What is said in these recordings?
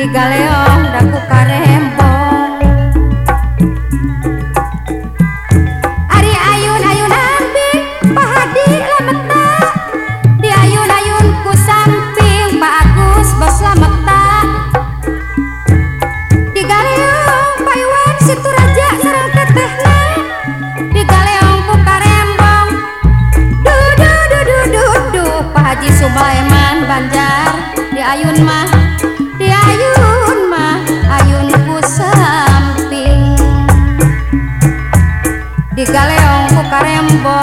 di galeong daku karembong. Ari ayun ayunan bi pahadi lameta di ayun ayun ku samping Pak Agus bos lameta di galeong Pak Iwan situ raja sarang tetehna di galeong ku karembong. Du du du du du, du Pak Haji Sulaiman Banjar. Di ayun mah embora.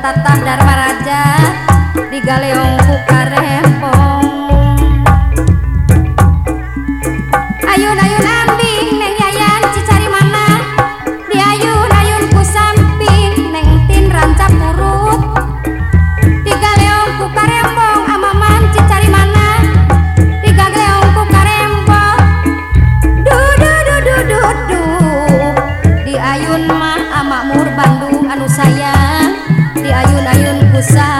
tatah darma raja di galeong kukarempong ayun ayun ambing neng yayan cicari mana di ayun ayun ku samping neng tin rancap muruk di galeong kukarempong amaman cicari mana di galeong kukarempong du du du du du du. Di ayun mah ama mur Bandung anu saya. ayun-ayun ko sa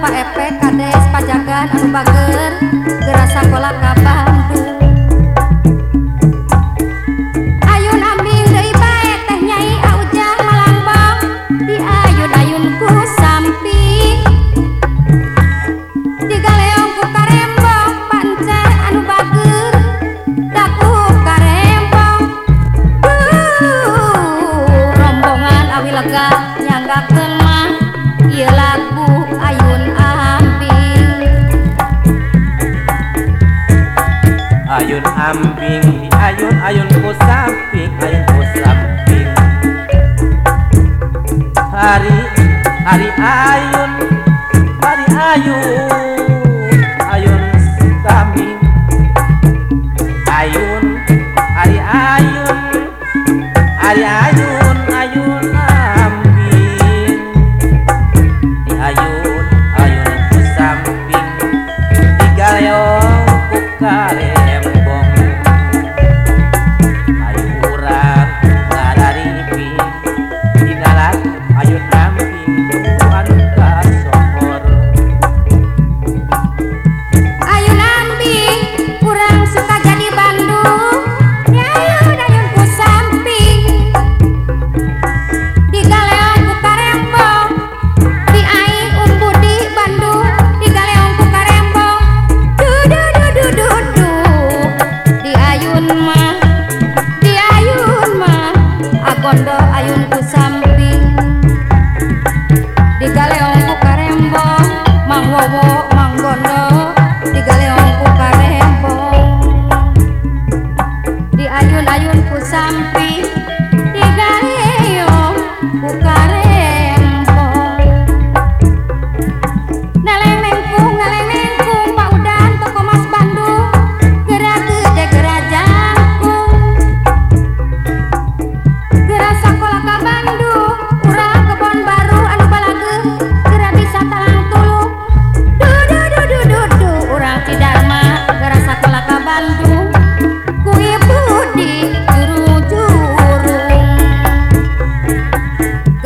Pak Epe. ayun ayun ku samping ayun ku samping hari hari ayo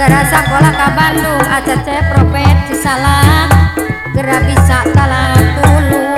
gerak sekolah ke Bandung aja cepropet disalah gerak bisa talang tulung